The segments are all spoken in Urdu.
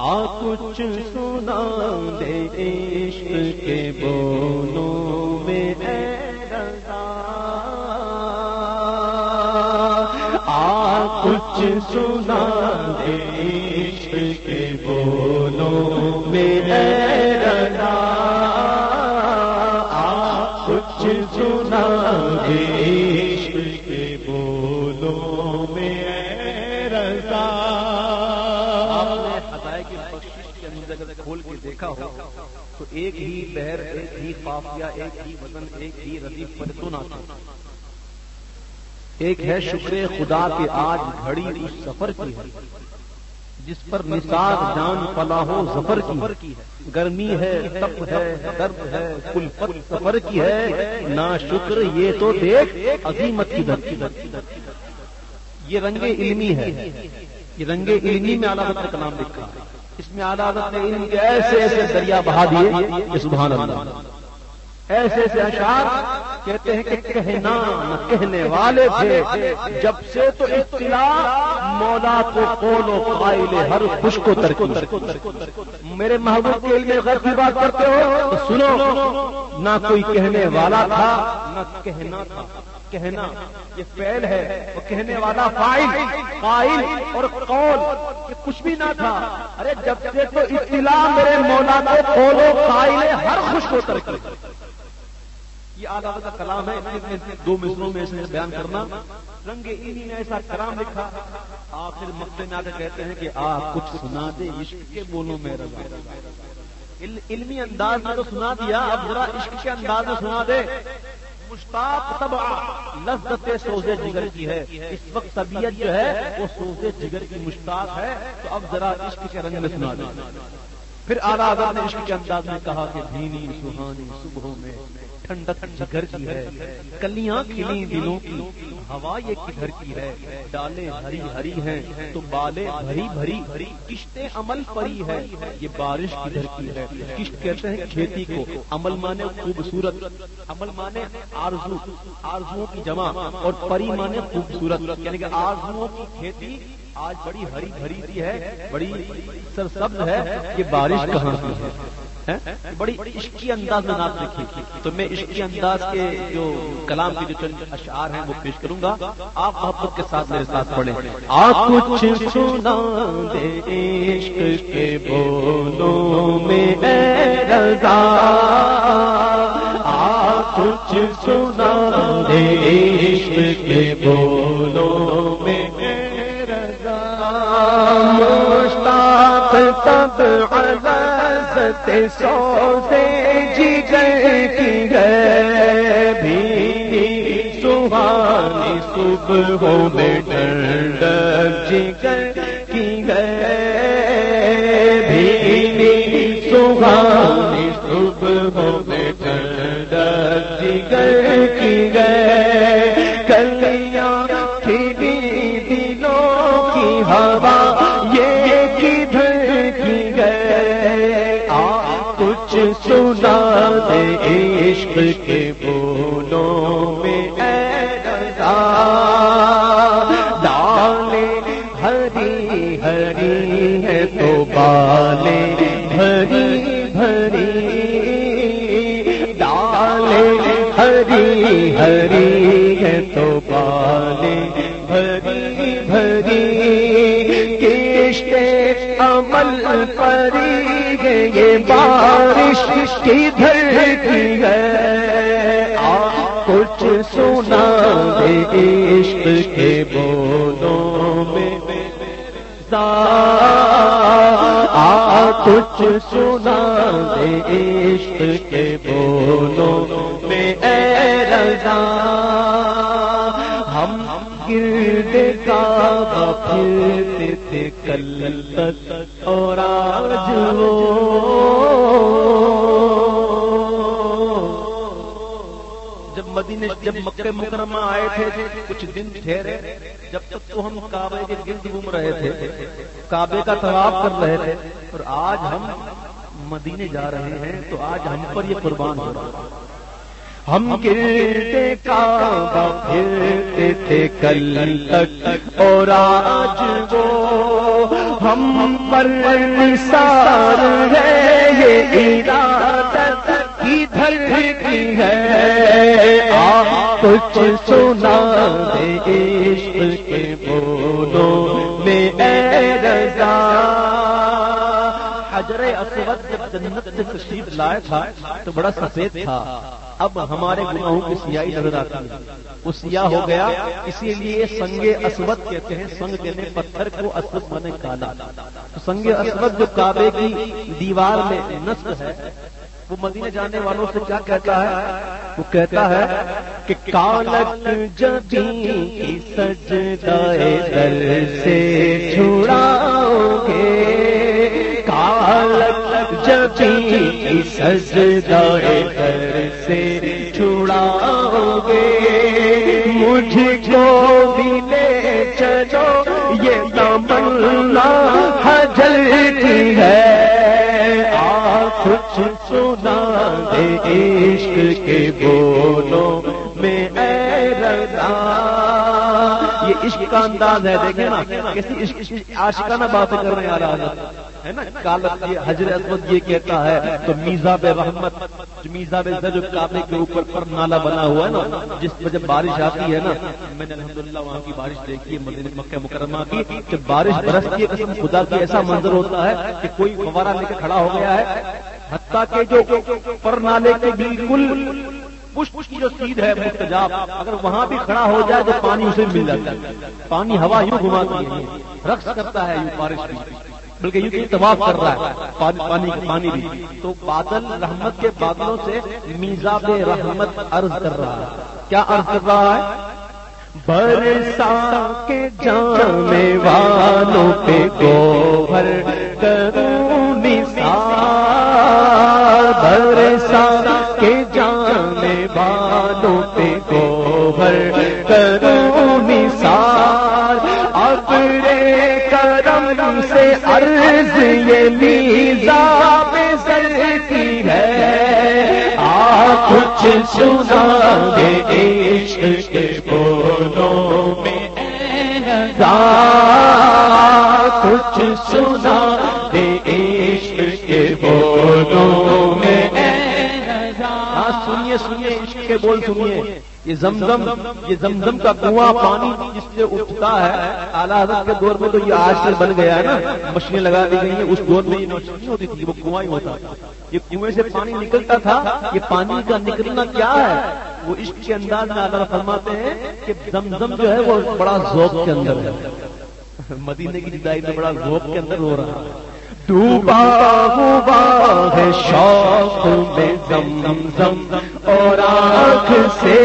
آ کچھ سنا دے عشق کے بولوں میں اے رضا۔ آ کچھ سنا دے عشق کے بولوں کھول کے دیکھا ہو، تو ایک ہی بہر، ایک ہی قافیہ، ایک ہی وطن، ایک ہی ردیف پر تو نہ ایک ہے شکر خدا کے آج گھڑی اس سفر کی ہے، جس پر نثار جان پلا ہو ظفر کی گرمی ہے، تپ ہے، درد ہے کل سفر کی ہے۔ نہ شکر، یہ تو دیکھ، عظیمت کی در یہ رنگ علمی ہے، یہ رنگ علمی میں اعلیٰ کا نام لکھا اس میں اعلیٰ نے علم کے ایسے ایسے دریا بہا دیے۔ سبحان اللہ۔ ایسے ایسے اشعار کہتے ہیں کہ کہنا نہ کہنے والے تھے۔ جب سے تو اطلاع مولا کو کولو قائل ہر خوش کو ترکی میرے محبوب کے علم غیر کی بات کرتے ہو تو سنو، نہ کوئی کہنے والا تھا، نہ کہنا تھا۔ کہنا، یہ فیل ہے وہ کہنے والا فائل قائل اور قول، یہ کچھ بھی نہ تھا۔ ارے، جب سے تو اطلاع میرے مولا کو قول و قائل ہر خوش کو ترکی یہ آدھا کا کلام ہے دو مصروں میں سے بیان کرنا۔ رنگ انہی نے ایسا کلام لکھا۔ آخر مقتے میں آ کہتے ہیں کہ آپ کچھ سنا دے عشق کے بولوں میں رضا۔ علمی انداز میں تو سنا دیا، اب ذرا عشق کے انداز میں سنا دے مشتاق تب لذت سوزے جگر کی ہے۔ اس وقت طبیعت جو ہے، وہ سوزے جگر کی مشتاق ہے۔ تو اب ذرا عشق کے رنگ میں سنا دیں۔ پھر آلہ نے عشق کے انداز میں کہا کہ دھینی سہانی، صبحوں میں ٹھنڈک جگر کی ہے، کلیاں کھلی دلوں کی، ہوا یہ کدھر کی ہے ڈالے ہری ہری ہیں تو بالے بھری بھری بھری کشتے عمل پری ہے یہ بارش کدھر کی ہے؟ کشت کہتے ہیں کھیتی کو، عمل مانے خوبصورت، عمل مانے آرزو آرزو کی جمع اور پری مانے خوبصورت یعنی کہ آرزو کی کھیتی آج بڑی ہری بھری سی ہے، بڑی سرسبز ہے کہ بارش کہاں کی ہے بڑی عشقی انداز میں نعت لکھی تو میں عشقی انداز کے جو کلام کے جو چند اشعار ہیں وہ پیش کروں گا۔ آپ محبت کے ساتھ میرے ساتھ پڑھیں۔ آپ کچھ سنا دے، عشق کے بولوں میں رضا۔ آپ کچھ سنا دے، عشق کے بولوں مشتاق تب عزت سوزے جگر کی گئے بھی سہانی صبح میں ٹھنڈ جگر۔ عشق کے بولوں میں اے رضا ڈالے ہری ہری ہے تو بالے بھری بھری ڈالے ہری ہری ہے تو یہ بارش کی دھر کی ہے؟ کچھ سنا دے عشق کے بولوں میں۔ آ کچھ سنا دے عشق کے بولوں میں۔ اے رضا، ہم گرد کا پھرتے تھے کل تک اور آج جب مدینے جب مکہ مکرمہ آئے تھے، کچھ دن ٹھہرے، جب تک تو ہم کعبے کے گرد گھوم رہے تھے، کعبے کا طواف کر رہے تھے، اور آج ہم مدینے جا رہے ہیں، تو آج ہم پر یہ قربان ہو رہا ہم گرتے کعبہ پھرتے تھے کل تک اور آج وہ ہم پر سار ہے یہ ارادت کی ہے۔ آپ کچھ سنا دے عشق کے بولو میں اے رضا۔ حجر اسود جب جنت سے تشریف لائے تھا تو بڑا سفید تھا۔ اب ہمارے گناہوں کی سیاہی نظر آتی ہے۔ وہ سیاہ ہو گیا، اسی لیے سنگ اسود کہتے ہیں۔ سنگ کہتے پتھر کو اسود مانے کالا۔ تو سنگ اسود جو کعبے کی دیوار میں نصب ہے، وہ مدینے جانے والوں سے کیا کہتا ہے؟ وہ کہتا ہے کہ کالک جبی سجدائے در سے چھڑاؤ گے۔ کالک جبی سجدائے در سے چھڑاؤ گے مجھ کو بھی لے چلو، یہ تمنا حجر کی ہے۔ آپ کچھ سنا دے عشق کے بولو میں، اے رضا۔ یہ عشق کا انداز ہے، دیکھیں نا کیسی عاشقانہ باتیں کر رہے ہیں آ رہا ہے نا؟ کالت یہ حجر اسود یہ کہتا ہے، تو میزا بے رحمت، میزا بے جو کعبے کے اوپر پر نالا بنا ہوا ہے نا؟ جس میں جب بارش آتی ہے نا، میں نے الحمدللہ وہاں کی بارش دیکھی ہے مدینہ مکہ مکرمہ کی، جب بارش برستی ہے، قسم خدا کی ایسا منظر ہوتا ہے کہ کوئی فوارہ لے کے کھڑا ہو گیا ہے۔ حتیٰ کہ جو پر نالے کے بالکل پشپ کی جو سیدھ ہے مستجاب اگر وہاں بھی کھڑا ہو جائے تو پانی اسے مل جاتا ہے۔ پانی ہوا یوں گھماتی ہے، رقص کرتا ہے یوں بارش بھی۔ بلکہ یوں طواف کر رہا ہے۔ پانی پانی بھی۔ تو بادل رحمت کے بادلوں سے میزاب رحمت عرض کر رہا ہے۔ کیا عرض کر رہا ہے؟ برسا کے جانے والوں پہ گوبر کروں نثار۔ بول سنیے، یہ زمزم یہ زمزم کا کنواں پانی جس سے اٹھتا ہے، اعلیٰ حضرت کے دور میں تو یہ آج سے بن گیا ہے نا مشینیں لگا دی گئی ہیں، اس دور میں یہ مشین ہوتی تھی، وہ کنواں ہی ہوتا یہ کنویں سے پانی نکلتا تھا، یہ پانی کا نکلنا کیا ہے؟ وہ عشق کے انداز میں اعلیٰ فرماتے ہیں کہ زمزم جو ہے وہ بڑا ذوق کے اندر ہے۔ مدینے کی جدائی میں بڑا ذوق کے اندر ہو رہا ہے۔ ڈوبا ہوا ہے شوق میں زم زم اور آنکھ سے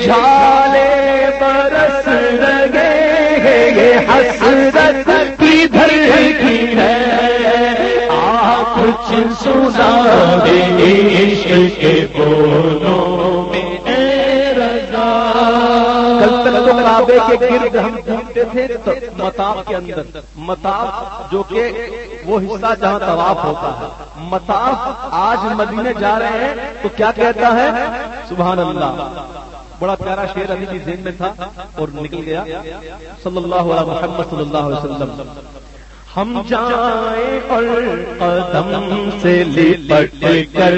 جھالے برس لگے یہ حسرت کی دھر کی ہے؟ آپ کچھ سنا دے عشق کے بولوں میں کعبے کے گرد ہم گھومتے تھے متاف کے اندر متاف جو کہ وہ حصہ جہاں طواف ہوتا ہے۔ متاف آج مدینے جا رہے ہیں، تو کیا کہتا ہے؟ سبحان اللہ بڑا پیارا شعر ابھی بھی ذہن میں تھا اور نکل گیا۔ صلی اللہ علیہ محمد صلی اللہ علیہ وسلم۔ ہم جائیں اور قدم سے لپٹ کر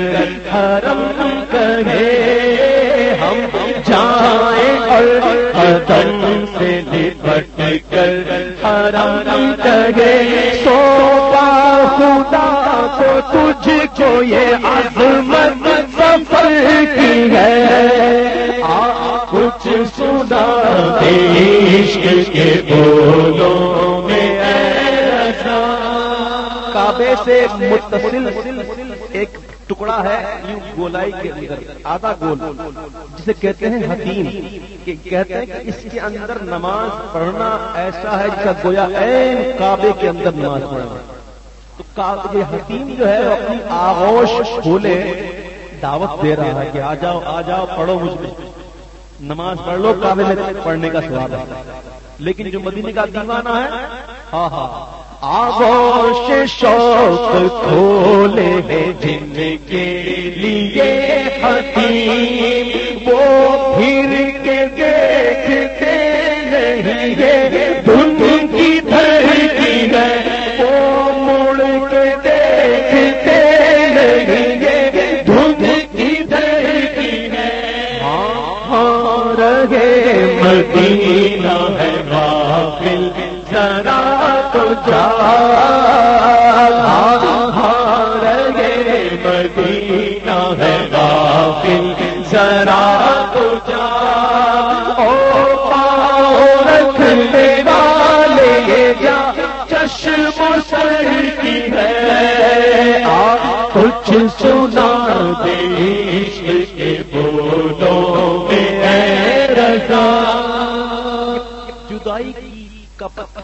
حرم کہے ہم جائیں اور قدم سے لپٹ کر حرم کہے سو خدا کو تجھ کو یہ عظمت سفر کی ہے۔ آپ کچھ سنا عشق کے بولوں میں۔ کعبے سے متصل ٹکڑا ہے یوں گولائی کے اندر، آدھا گول، جسے کہتے ہیں حتیم کہ کہتے ہیں کہ اس کے اندر نماز پڑھنا ایسا ہے جس کا گویا این کعبے کے اندر نماز پڑھنا۔ تو یہ حتیم جو ہے اپنی آغوش کھولے، دعوت دے رہا ہے کہ آ جاؤ آ جاؤ، پڑھو مجھ میں۔ نماز پڑھ لو، کعبے میں پڑھنے کا سوال ہے۔ لیکن جو مدینے کا دیوانہ ہے ہاں ہاں۔, ہاں۔ آغوش شوق کھولے ہیں جن کے لیے حتیم وہ پھر کے دیکھتے نہیں یہ دھن کی دھرتی وہ مڑ کے دیکھتے نہیں کی دھرتی ہے۔ ہاں, ہاں، رہے مدینہ ہے غافل ذرا تو جا او پاؤ رکھنے والے جا چشم سر کی ہے آ کچھ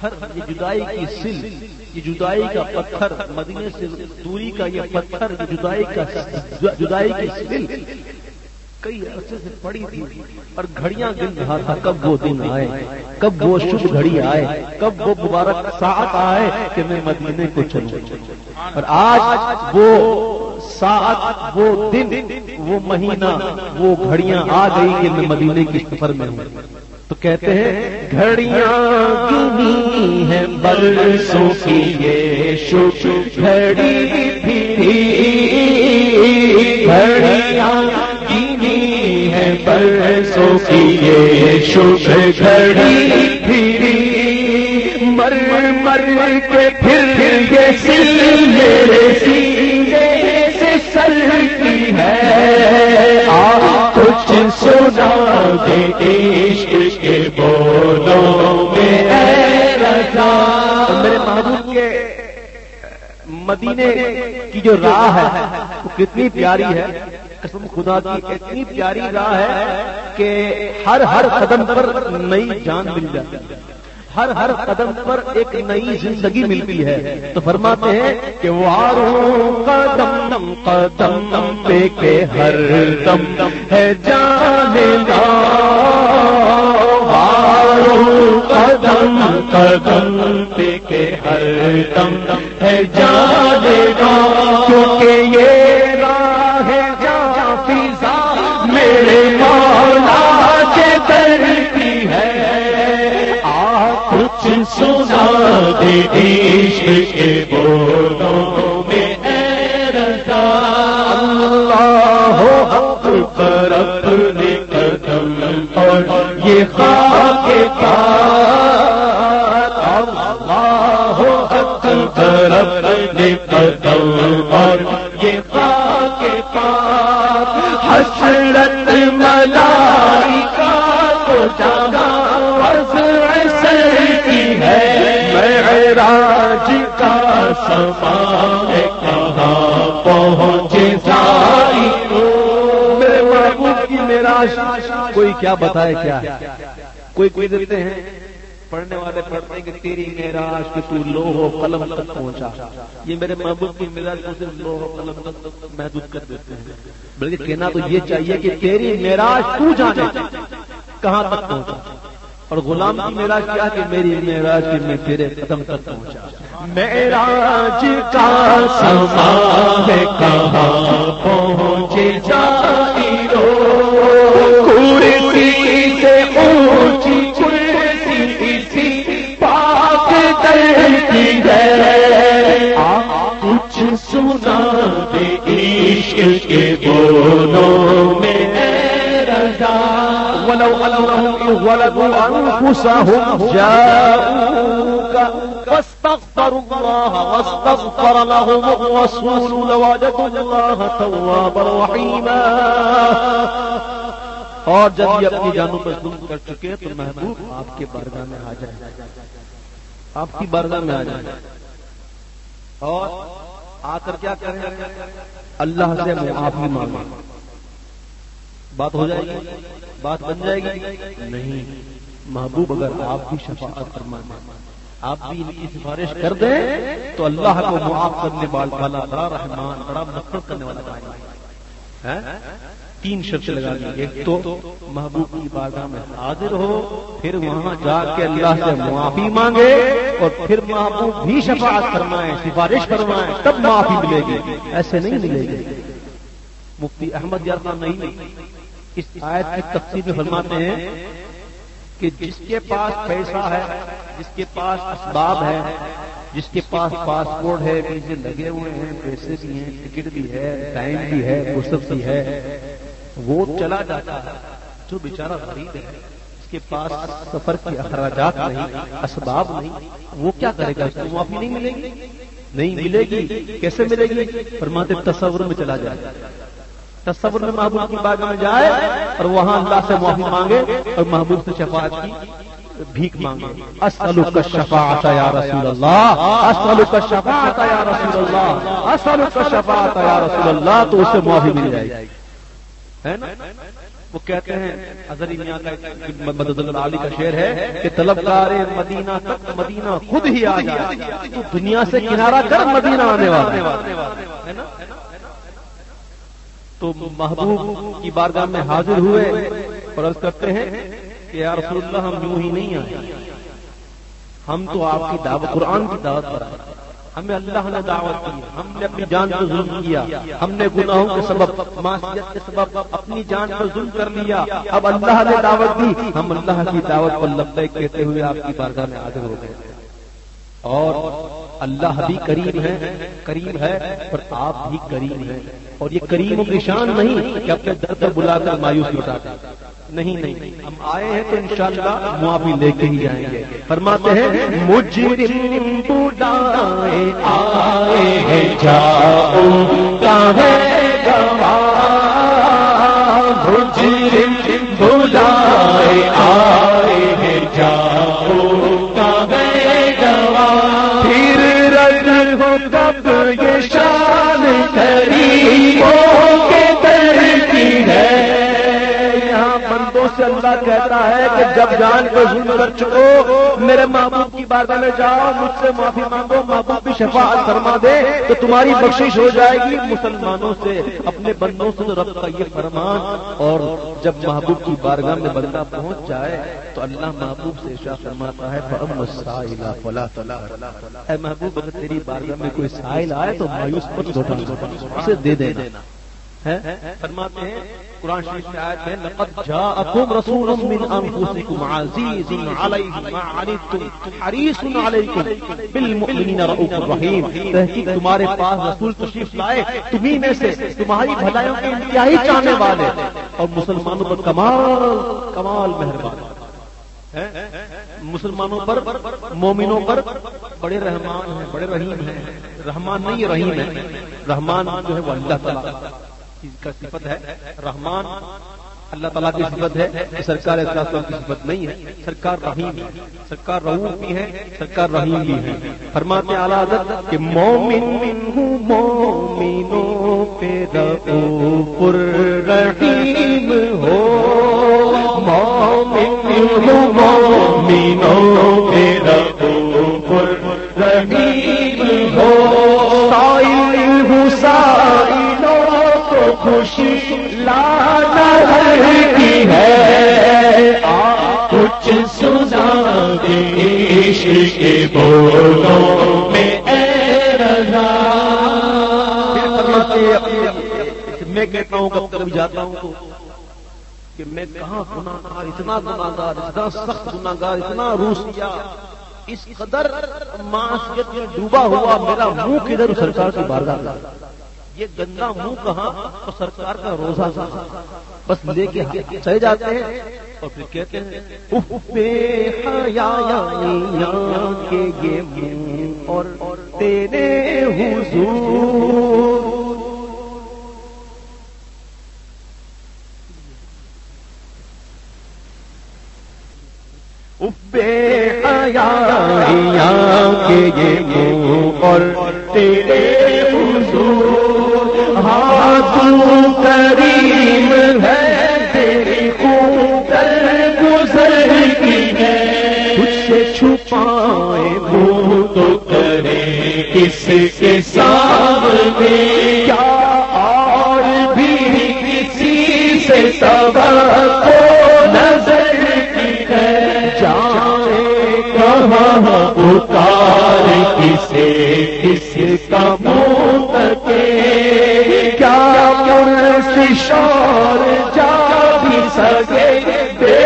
پتھر، یہ جدائی کی سل، یہ جدائی کا پتھر، مدینے سے دوری کا یہ پتھر، یہ جدائی کا جدائی کی سل۔ کئی عرصے سے پڑی تھی اور گھڑیاں گن رہا تھا۔ کب وہ دن آئے، کب وہ شب گھڑی آئے، کب وہ مبارک ساتھ آئے کہ میں مدینے کو چلوں۔ اور آج وہ ساتھ وہ دن، وہ مہینہ، وہ گھڑیاں آ گئی کہ میں مدینے کی سفر میں ہوں۔ تو کہتے ہیں، گھڑیاں گنی ہے برسوں کی یہ شو گھڑی پھری گھڑیاں گنی ہے برسوں کی یہ شو گھڑی پھری مر مر کے پھر یہ سل میرے سینے سے سر کی ہے۔ آ کچھ سنا دے مدینے کی جو راہ ہے، وہ کتنی پیاری ہے۔ قسم خدا کی، اتنی پیاری راہ ہے کہ ہر ہر قدم پر نئی جان مل جاتی ہے۔ ہر ہر قدم پر ایک نئی زندگی ملتی ہے۔ تو فرماتے ہیں کہ واروں قدم دم قدم دم پہ کے ہر دم دم ہے جانے قدم قدم پہ کے ہر دم ہے جانے گا، کیونکہ یہ راہ جا فضا میرے مولا کے در کی ہے۔ کچھ سنا دے عشق کے بول۔ قدم اور یہ خاک پار حسرت ملائکہ کو جگہ راج کا سما کہاں پہنچے ساری میرے محبوب کی میرا کوئی کیا بتائے کیا کوئی کوئی دیتے ہیں؟ پڑھنے والے پڑھتے ہیں کہ تیری میراج کہ تو لوہ و قلم تک پہنچا۔ یہ میرے محبوب کی میراج کو صرف لوہ و قلم تک محدود کر دیتے ہیں۔ بلکہ کہنا تو یہ چاہیے کہ تیری میراج تو جانے، کہاں تک پہنچا؟ اور غلام کی میرا کیا کہ میری میراج کی میں تیرے قدم تک پہنچا۔ میراج کا سما ہے کہاں پہنچے جائی رو؟ کرسی سے عشق کے بولوں میں رضا ولو ولدوا فاستغفروا الله واستغفر لهم الرسول لوجدوا الله توابا رحيما اور جب یہ اپنی جانوں پر ظلم کر چکے تو محبوب آپ کے بارگاہ میں آ جائے آپ کی بارگاہ میں آ جائے اور آ کر کیا کریں؟ اللہ سے معافی مانگیں۔ بات ہو جائے گی؟ بات بن جائے گی؟ نہیں۔ محبوب اگر آپ بھی شفاعت فرمانے آپ بھی ان کی سفارش کر دیں تو اللہ کو معاف کرنے والا بڑا رحمان بڑا نفرت کرنے والا تین شرط لگا لی ایک تو محبوب کی بارگاہ میں حاضر ہو، پھر وہاں جا کے اللہ سے معافی مانگے اور پھر محبوب بھی شفاعت فرمائے، سفارش فرمائے، تب معافی ملے گی۔ ایسے نہیں ملے گی۔ مفتی احمد یار نہیں۔ اس آیت کی تفصیل میں فرماتے ہیں کہ جس کے پاس پیسہ ہے، جس کے پاس اسباب ہے، جس کے پاس پاسپورٹ ہے ویزے لگے ہوئے ہیں، پیسے بھی ہیں، ٹکٹ بھی ہے، ٹائم بھی ہے، فرصت بھی ہے۔ وہ چلا جاتا ہے۔ جو بیچارہ غریب ہے، اس کے پاس سفر کے اخراجات نہیں، اسباب نہیں، وہ کیا کرے گا؟ اس کو معافی نہیں ملے گی؟ نہیں ملے گی۔ کیسے ملے گی؟ فرماتے تصور میں چلا جائے۔ تصور میں محبوب کی باغ میں جائے اور وہاں اللہ سے معافی مانگے اور محبوب سے شفاعت کی بھیک مانگے۔ اسلو کا شفاعت یا رسول اللہ۔ اسلو کا شفاعت یا رسول اللہ۔ اسلو کا شفاعت یا رسول اللہ، تو اسے معافی مل جائے گی۔ ہے نا? وہ کہتے ہیں میاں کا مدد اللہ علی کا شعر ہے کہ طلبگار مدینہ تک مدینہ خود ہی آ جائے۔ تو دنیا سے کنارہ کر مدینہ آنے والا ہے نا؟ تو محبوب کی بارگاہ میں حاضر ہوئے اور عرض کرتے ہیں کہ یا رسول اللہ، ہم یوں ہی نہیں آئے۔ ہم تو آپ کی دعوت، قرآن کی دعوت پر آئے۔ ہمیں اللہ نے دعوت کی ہم نے اپنی جان پر ظلم کیا، ہم نے گناہوں کے سبب معاشیت کے سبب اپنی جان پر ظلم کر لیا۔ اب اللہ نے دعوت دی، ہم اللہ کی دعوت پر لبیک کہتے ہوئے آپ کی بارگاہ میں حاضر ہو گئے۔ اور اللہ بھی کریم ہے کریم ہے اور آپ بھی کریم ہیں۔ اور یہ کریم کی شان نہیں کہ اپنے در پر بلا کر مایوس لوٹاتے نہیں نہیں. ہم آئے ہیں تو انشاءاللہ معافی لے کے ہی آئیں گے۔ فرماتے ہیں مجرم بڈائے آئے ہیں جاؤ کا ہے گواہ؟ اللہ کہتا ہے کہ جب جان کو ظلم کر چکو، میرے محبوب کی بارگاہ میں جاؤ، مجھ سے معافی مانگو، محبوب بھی شفاعت فرما دے، تو تمہاری بخشش ہو جائے گی۔ مسلمانوں سے، اپنے بندوں سے رب کا یہ فرمان۔ اور جب محبوب کی بارگاہ میں بندہ پہنچ جائے، تو اللہ محبوب سے شاہ فرماتا ہے اے محبوب، اگر تیری بارگاہ میں کوئی سائل آئے، تو مایوس پر اسے دے دینا۔ فرماتے ہیں، قرآن شریف میں آیت ہے، لقد جاءکم رسول من انفسکم عزیز علیہ ما عنتم حریص علیکم بالمؤمنین رؤوف الرحیم تحقیق تمہارے پاس رسول تشریف لائے، تمہیں میں سے تمہاری بھلائیوں کے انتہائی چاہنے والے اور مسلمانوں پر کمال کمال مہربان۔ مسلمانوں پر، مومنوں پر بڑے رحمان ہیں، بڑے رحیم ہیں۔ رحمان نہیں، رحیم ہے رحمان جو ہے وہ اللہ تعالیٰ۔ کا صفت ہے رحمان۔ اللہ تعالیٰ کی صفت ہے سرکار کی صفت نہیں ہے، سرکار رحیم سرکار رحو بھی ہے سرکار رحیم بھی ہے فرماتے اعلیٰ حضرت کہ مومن ہوں، مومنوں پہ پر رحیم ہو۔ مومن ہوں، مومنوں پہ پر رحیم ہو۔ کے بولوں میں میں کہتا ہوں کب کبھی جاتا ہوں تو کہ میں کہاں گناگار اتنا گناگار اتنا سخت گناگار اتنا روسیا اس قدر معاشیت میں ڈوبا ہوا میرا منہ کدھر سرکار کی بارگاہ یہ گندا منہ کہاں تو سرکار کا روزہ بس لے کے چلے جاتے ہیں اور پھر کہتے ہیں کے یہ منہ اور تیرے حضور۔ بے کے یہ منہ اور تیرے حضور۔ کریم کر چھپائے کس کے سامنے۔ کیا اور بھی کسی سے سبا کو نظر کی کہاں اتار کسے، کس کا شور جا بھی سکے۔ بے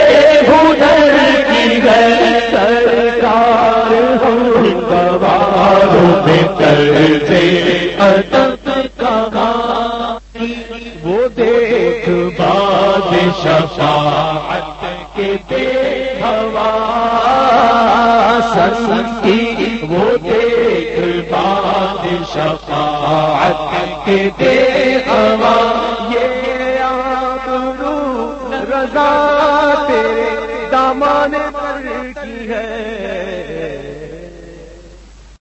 ہنر کی گئے سرکار ہم گواروں میں کر دے ادب کا وہ دیکھ باد شفاعت کے دے ہوا۔ سنگی وہ دیکھ باد شفاعت کے دے